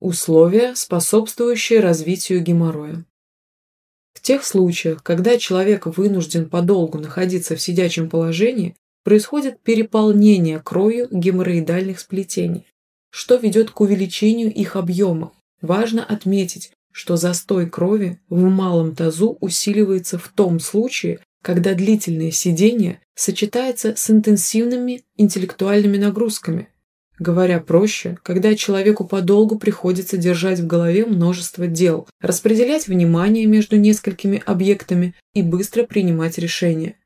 Условия, способствующие развитию геморроя. В тех случаях, когда человек вынужден подолгу находиться в сидячем положении, происходит переполнение кровью геморроидальных сплетений, что ведет к увеличению их объема. Важно отметить, что застой крови в малом тазу усиливается в том случае, когда длительное сидение сочетается с интенсивными интеллектуальными нагрузками. Говоря проще, когда человеку подолгу приходится держать в голове множество дел, распределять внимание между несколькими объектами и быстро принимать решения.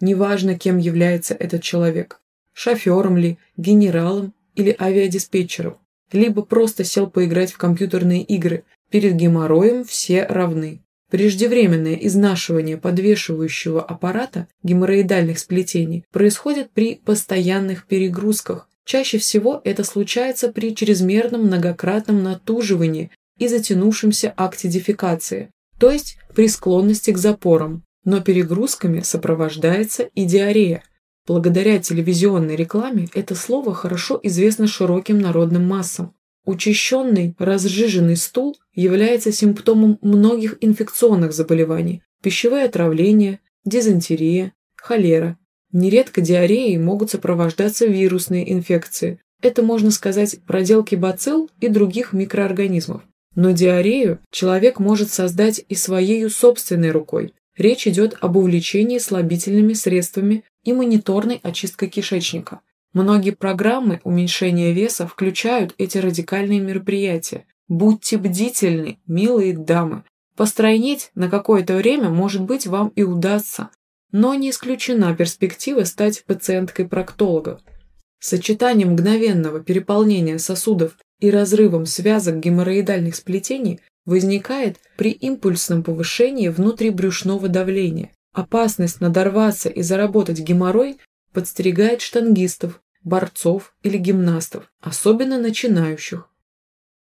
Неважно, кем является этот человек – шофером ли, генералом или авиадиспетчером, либо просто сел поиграть в компьютерные игры, перед геморроем все равны. Преждевременное изнашивание подвешивающего аппарата геморроидальных сплетений происходит при постоянных перегрузках. Чаще всего это случается при чрезмерном многократном натуживании и затянувшемся акте дефекации, то есть при склонности к запорам. Но перегрузками сопровождается и диарея. Благодаря телевизионной рекламе это слово хорошо известно широким народным массам. Учащенный разжиженный стул является симптомом многих инфекционных заболеваний – пищевое отравление, дизентерия, холера. Нередко диареей могут сопровождаться вирусные инфекции. Это, можно сказать, проделки бацилл и других микроорганизмов. Но диарею человек может создать и своей собственной рукой. Речь идет об увлечении слабительными средствами и мониторной очисткой кишечника. Многие программы уменьшения веса включают эти радикальные мероприятия. Будьте бдительны, милые дамы. Постройнеть на какое-то время, может быть, вам и удастся, но не исключена перспектива стать пациенткой проктолога. Сочетание мгновенного переполнения сосудов и разрывом связок геморроидальных сплетений возникает при импульсном повышении внутрибрюшного давления. Опасность надорваться и заработать геморрой подстерегает штангистов, борцов или гимнастов, особенно начинающих.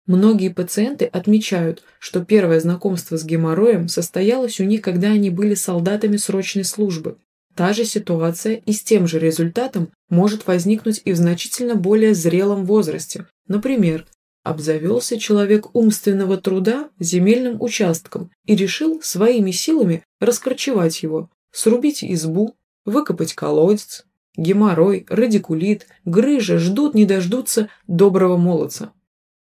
Многие пациенты отмечают, что первое знакомство с геморроем состоялось у них, когда они были солдатами срочной службы. Та же ситуация и с тем же результатом может возникнуть и в значительно более зрелом возрасте. Например, обзавелся человек умственного труда земельным участком и решил своими силами раскорчевать его, срубить избу, выкопать колодец, геморрой, радикулит, грыжа ждут не дождутся доброго молодца.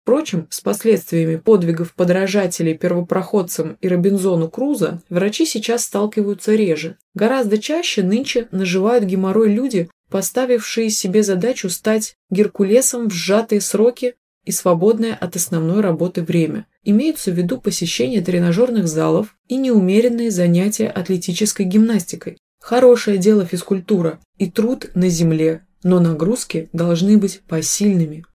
Впрочем, с последствиями подвигов подражателей первопроходцам и Робинзону Круза врачи сейчас сталкиваются реже. Гораздо чаще нынче наживают геморрой люди, поставившие себе задачу стать Геркулесом в сжатые сроки и свободное от основной работы время. Имеются в виду посещение тренажерных залов и неумеренные занятия атлетической гимнастикой. Хорошее дело физкультура и труд на земле, но нагрузки должны быть посильными.